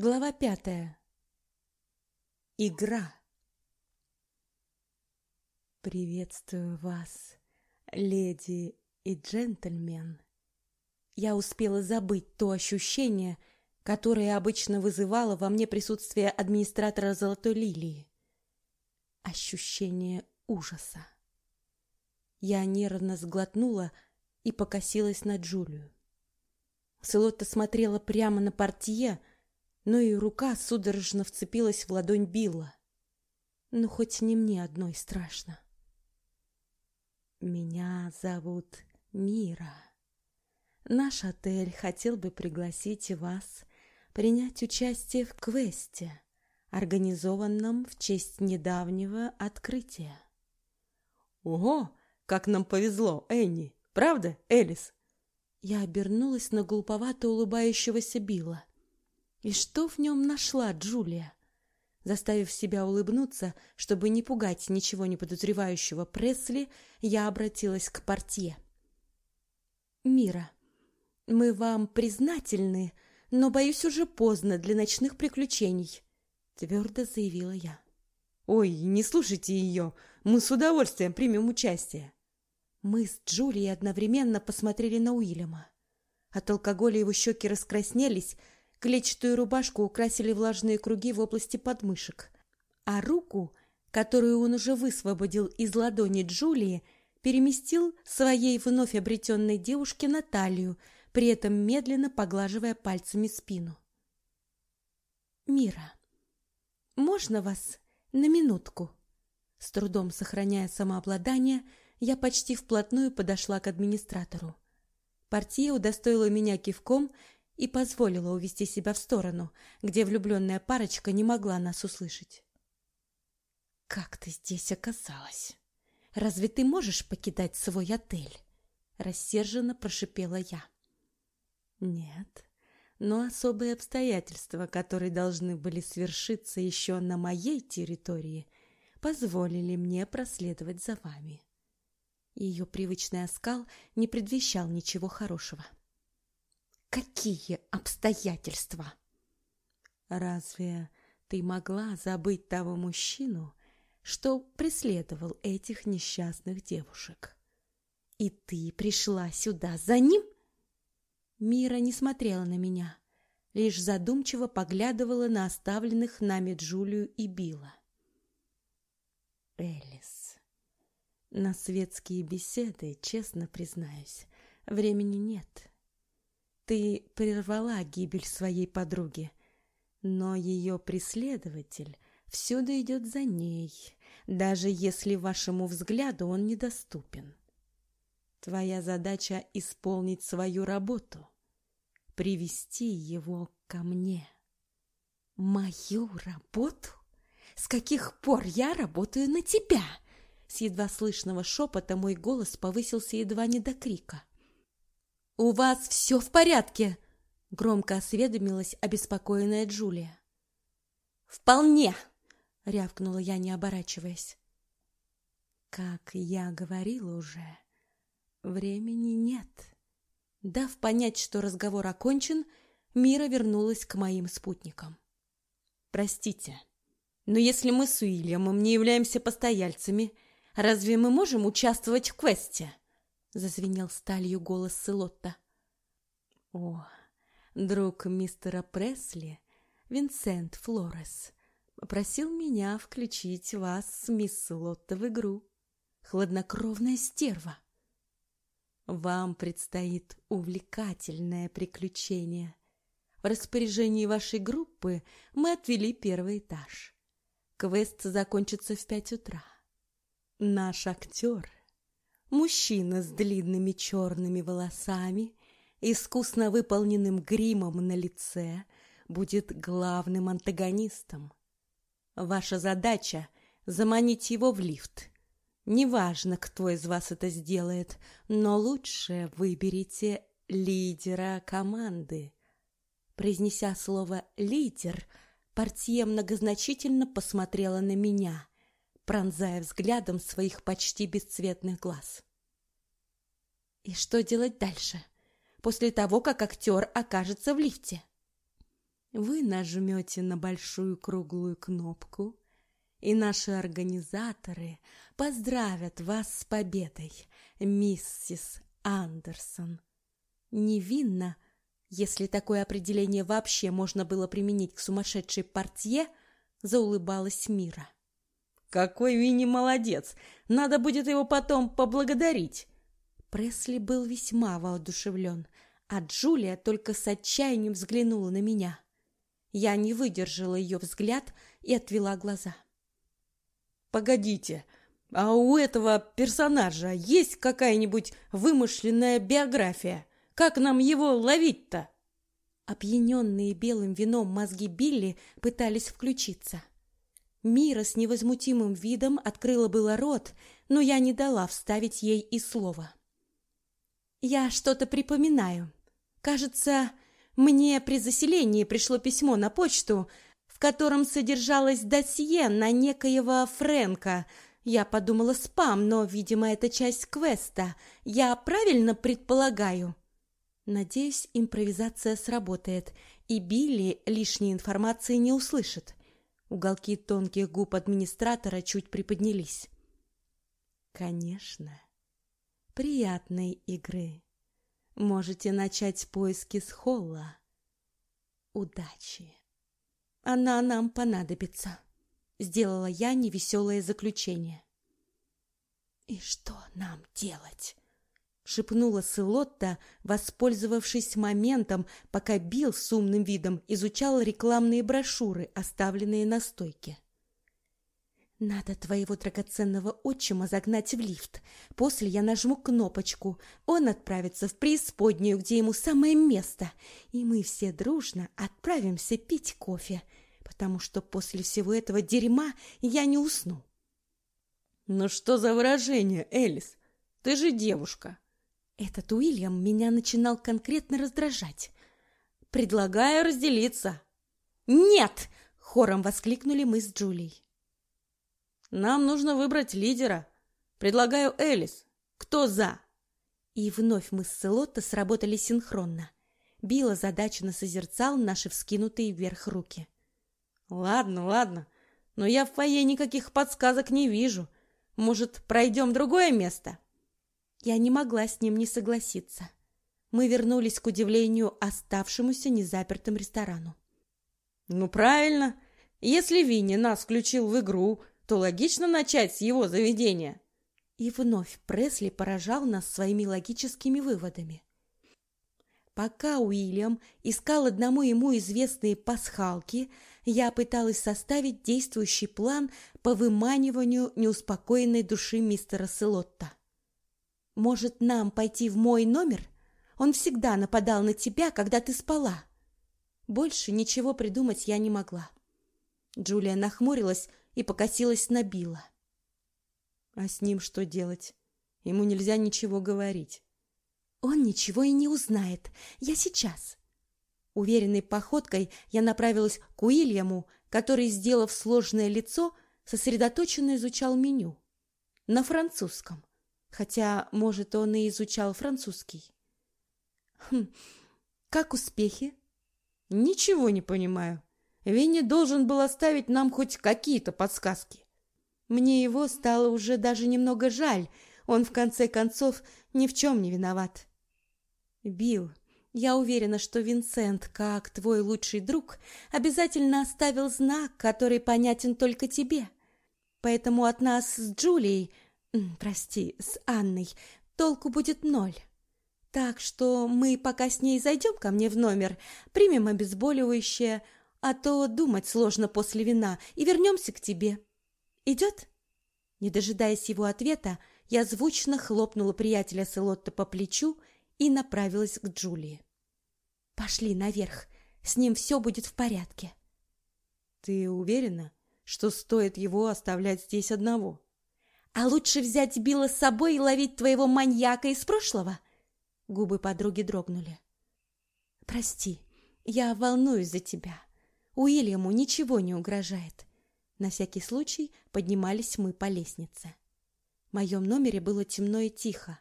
Глава пятая. Игра. Приветствую вас, леди и джентльмен. Я успела забыть то ощущение, которое обычно вызывало во мне присутствие администратора Золотой Лилии. Ощущение ужаса. Я нервно сглотнула и покосилась на Джулию. Селотта смотрела прямо на портье, но и рука судорожно вцепилась в ладонь Билла. Ну, хоть не мне одной страшно. Меня зовут Мира. Наш отель хотел бы пригласить вас принять участие в квесте, организованном в честь недавнего открытия. Ого, как нам повезло, Энни. Правда, Элис? Я обернулась на глуповато улыбающегося Билла. И что в нем нашла Джулия? Заставив себя улыбнуться, чтобы не пугать ничего не подозревающего Пресли, я обратилась к портье. «Мира, мы вам признательны, но, боюсь, уже поздно для ночных приключений», — твердо заявила я. «Ой, не слушайте ее, мы с удовольствием примем участие». Мы с Джулией одновременно посмотрели на Уильяма. От алкоголя его щеки раскраснелись, Клетчатую рубашку украсили влажные круги в области подмышек, а руку, которую он уже высвободил из ладони Джулии, переместил своей вновь обретенной девушке на талию, при этом медленно поглаживая пальцами спину. «Мира, можно вас на минутку?» С трудом сохраняя самообладание, я почти вплотную подошла к администратору. Партия удостоила меня кивком и позволила увести себя в сторону, где влюбленная парочка не могла нас услышать. «Как ты здесь оказалась? Разве ты можешь покидать свой отель?» Рассерженно прошипела я. «Нет, но особые обстоятельства, которые должны были свершиться еще на моей территории, позволили мне проследовать за вами». Ее привычный оскал не предвещал ничего хорошего. Какие обстоятельства? Разве ты могла забыть того мужчину, что преследовал этих несчастных девушек? И ты пришла сюда за ним? Мира не смотрела на меня, лишь задумчиво поглядывала на оставленных нами Джулию и Билла. Элис, на светские беседы, честно признаюсь, времени нет. Ты прервала гибель своей подруги, но ее преследователь всюду идет за ней, даже если вашему взгляду он недоступен. Твоя задача — исполнить свою работу, привести его ко мне. Мою работу? С каких пор я работаю на тебя? С едва слышного шепота мой голос повысился едва не до крика. «У вас все в порядке?» — громко осведомилась обеспокоенная Джулия. «Вполне!» — рявкнула я, не оборачиваясь. «Как я говорила уже, времени нет». Дав понять, что разговор окончен, Мира вернулась к моим спутникам. «Простите, но если мы с Уильямом не являемся постояльцами, разве мы можем участвовать в квесте?» Зазвенел сталью голос Селотта. О, друг мистера Пресли, Винсент Флорес, попросил меня включить вас с мисс Лотта в игру. Хладнокровная стерва. Вам предстоит увлекательное приключение. В распоряжении вашей группы мы отвели первый этаж. Квест закончится в пять утра. Наш актер Мужчина с длинными черными волосами, искусно выполненным гримом на лице, будет главным антагонистом. Ваша задача — заманить его в лифт. Неважно, кто из вас это сделает, но лучше выберите лидера команды. Произнеся слово «лидер», Портье многозначительно посмотрела на меня — пронзая взглядом своих почти бесцветных глаз. И что делать дальше, после того, как актер окажется в лифте? Вы нажмете на большую круглую кнопку, и наши организаторы поздравят вас с победой, миссис Андерсон. Невинно, если такое определение вообще можно было применить к сумасшедшей портье, заулыбалась Мира. Какой Винни молодец! Надо будет его потом поблагодарить. Пресли был весьма воодушевлен, а Джулия только с отчаянием взглянула на меня. Я не выдержала ее взгляд и отвела глаза. Погодите, а у этого персонажа есть какая-нибудь вымышленная биография? Как нам его ловить-то? Опьяненные белым вином мозги Билли пытались включиться. Мира с невозмутимым видом открыла было рот, но я не дала вставить ей и слова. Я что-то припоминаю. Кажется, мне при заселении пришло письмо на почту, в котором содержалось досье на некоего Френка. Я подумала спам, но, видимо, это часть квеста. Я правильно предполагаю? Надеюсь, импровизация сработает, и Билли лишней информации не услышит. Уголки тонких губ администратора чуть приподнялись. Конечно. Приятной игры. Можете начать поиски с холла. Удачи. Она нам понадобится. Сделала я невеселое заключение. И что нам делать? Шепнула Сылотта, воспользовавшись моментом, пока Билл с умным видом изучал рекламные брошюры, оставленные на стойке. Надо твоего драгоценного отчима загнать в лифт. После я нажму кнопочку. Он отправится в преисподнюю, где ему самое место, и мы все дружно отправимся пить кофе, потому что после всего этого дерьма я не усну. Ну что за выражение, Элис? Ты же девушка. Этот Уильям меня начинал конкретно раздражать. Предлагаю разделиться. Нет, хором воскликнули мы с Джулией. Нам нужно выбрать лидера. Предлагаю Элис. Кто за? И вновь мы с Селотто сработали синхронно. Билла задачно созерцал наши вскинутые вверх руки. Ладно, ладно, но я в фойе никаких подсказок не вижу. Может, пройдем другое место? Я не могла с ним не согласиться. Мы вернулись к удивлению оставшемуся незапертым ресторану. Ну правильно. Если Винни нас включил в игру, то логично начать с его заведения. И вновь Пресли поражал нас своими логическими выводами. Пока Уильям искал одному ему известные пасхалки, я пыталась составить действующий план по выманиванию неуспокоенной души мистера Селотта. Может, нам пойти в мой номер? Он всегда нападал на тебя, когда ты спала. Больше ничего придумать я не могла. Джулия нахмурилась и покосилась на Билла. А с ним что делать? Ему нельзя ничего говорить. Он ничего и не узнает. Я сейчас. Уверенной походкой я направилась к Уильяму, который, сделав сложное лицо, сосредоточенно изучал меню на французском. Хотя, может, он и изучал французский. Хм, как успехи? Ничего не понимаю. Винни должен был оставить нам хоть какие-то подсказки. Мне его стало уже даже немного жаль. Он, в конце концов, ни в чем не виноват. Билл, я уверена, что Винсент, как твой лучший друг, обязательно оставил знак, который понятен только тебе. Поэтому от нас с Джулией прости, с Анной, толку будет ноль. Так что мы пока с ней зайдем ко мне в номер, примем обезболивающее, а то думать сложно после вина, и вернемся к тебе. Идет?» Не дожидаясь его ответа, я звучно хлопнула приятеля Селотта по плечу и направилась к Джулии. «Пошли наверх, с ним все будет в порядке». «Ты уверена, что стоит его оставлять здесь одного?» А лучше взять Билла с собой и ловить твоего маньяка из прошлого? Губы подруги дрогнули. Прости, я волнуюсь за тебя. Уильяму ничего не угрожает. На всякий случай поднимались мы по лестнице. В моем номере было темно и тихо.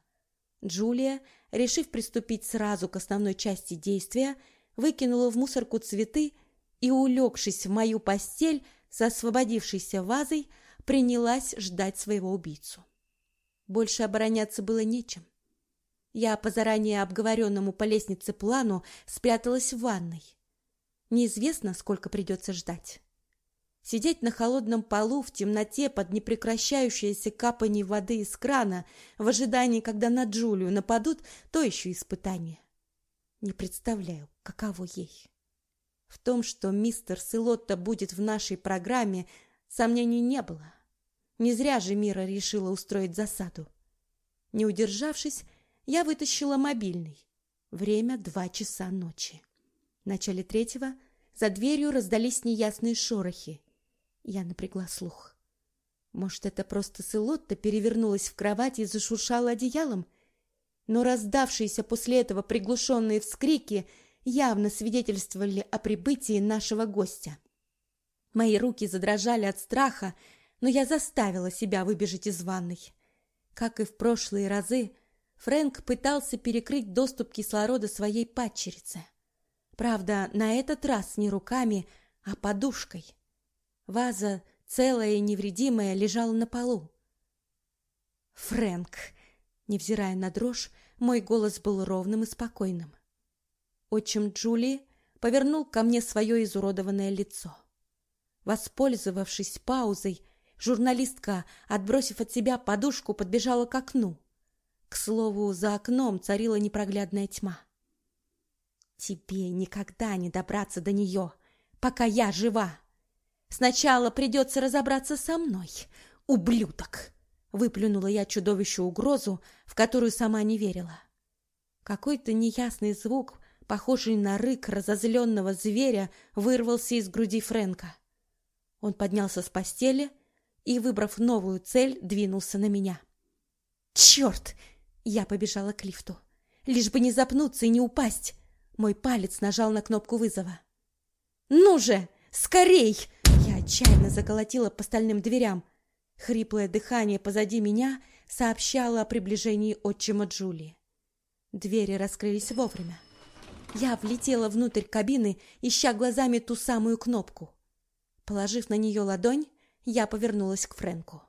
Джулия, решив приступить сразу к основной части действия, выкинула в мусорку цветы и, улегшись в мою постель с освободившейся вазой, принялась ждать своего убийцу. Больше обороняться было нечем. Я по заранее обговоренному по лестнице плану спряталась в ванной. Неизвестно, сколько придется ждать. Сидеть на холодном полу в темноте под непрекращающееся капание воды из крана в ожидании, когда на Джулию нападут, то еще испытание. Не представляю, каково ей. В том, что мистер Силотта будет в нашей программе, сомнений не было. Не зря же Мира решила устроить засаду. Не удержавшись, я вытащила мобильный. Время два часа ночи. В начале третьего за дверью раздались неясные шорохи. Я напрягла слух. Может, это просто Селотта перевернулась в кровати и зашуршала одеялом? Но раздавшиеся после этого приглушенные вскрики явно свидетельствовали о прибытии нашего гостя. Мои руки задрожали от страха, но я заставила себя выбежать из ванной. Как и в прошлые разы, Фрэнк пытался перекрыть доступ кислорода своей падчерице. Правда, на этот раз не руками, а подушкой. Ваза, целая и невредимая, лежала на полу. «Фрэнк!» Невзирая на дрожь, мой голос был ровным и спокойным. Отчим Джулии повернул ко мне свое изуродованное лицо. Воспользовавшись паузой, журналистка, отбросив от себя подушку, подбежала к окну. К слову, за окном царила непроглядная тьма. «Тебе никогда не добраться до нее, пока я жива!» Сначала придется разобраться со мной, ублюдок. Выплюнула я чудовищу угрозу, в которую сама не верила. Какой-то неясный звук, похожий на рык разозленного зверя, вырвался из груди Фрэнка. Он поднялся с постели и, выбрав новую цель, двинулся на меня. «Черт!» Я побежала к лифту. Лишь бы не запнуться и не упасть. Мой палец нажал на кнопку вызова. «Ну же! Скорей!» отчаянно заколотила по стальным дверям. Хриплое дыхание позади меня сообщало о приближении отчима Джулии. Двери раскрылись вовремя. Я влетела внутрь кабины, ища глазами ту самую кнопку. Положив на нее ладонь, я повернулась к Фрэнку.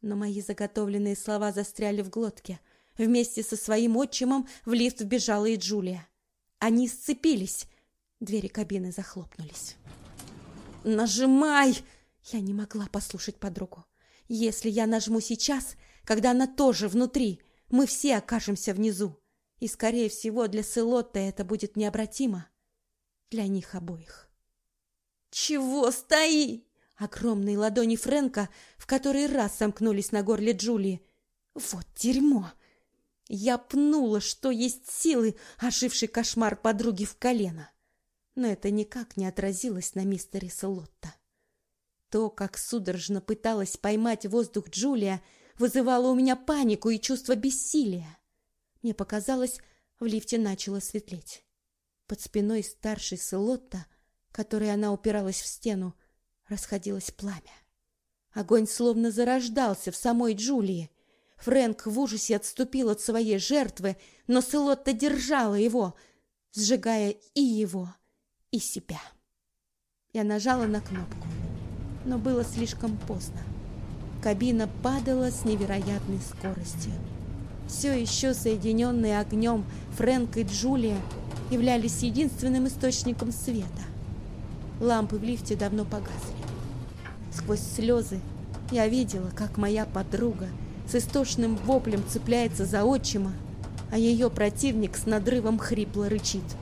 Но мои заготовленные слова застряли в глотке. Вместе со своим отчимом в лифт вбежала и Джулия. Они сцепились. Двери кабины захлопнулись. «Нажимай!» Я не могла послушать подругу. «Если я нажму сейчас, когда она тоже внутри, мы все окажемся внизу. И, скорее всего, для Селотта это будет необратимо. Для них обоих». «Чего стои?» Огромные ладони Фрэнка в который раз сомкнулись на горле Джулии. «Вот дерьмо!» Я пнула, что есть силы, оживший кошмар подруги в колено но это никак не отразилось на мистере Слотта. То, как судорожно пыталась поймать воздух Джулия, вызывало у меня панику и чувство бессилия. Мне показалось, в лифте начало светлеть. Под спиной старшей Селотта, которой она упиралась в стену, расходилось пламя. Огонь словно зарождался в самой Джулии. Фрэнк в ужасе отступил от своей жертвы, но Селотта держала его, сжигая и его, и себя. Я нажала на кнопку, но было слишком поздно. Кабина падала с невероятной скоростью. Все еще соединенные огнем Фрэнк и Джулия являлись единственным источником света. Лампы в лифте давно погасли. Сквозь слезы я видела, как моя подруга с истошным воплем цепляется за отчима, а ее противник с надрывом хрипло рычит –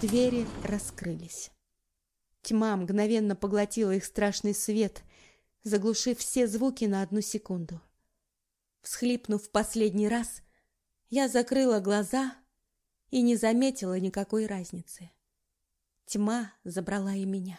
Двери раскрылись. Тьма мгновенно поглотила их страшный свет, заглушив все звуки на одну секунду. Всхлипнув в последний раз, я закрыла глаза и не заметила никакой разницы. Тьма забрала и меня.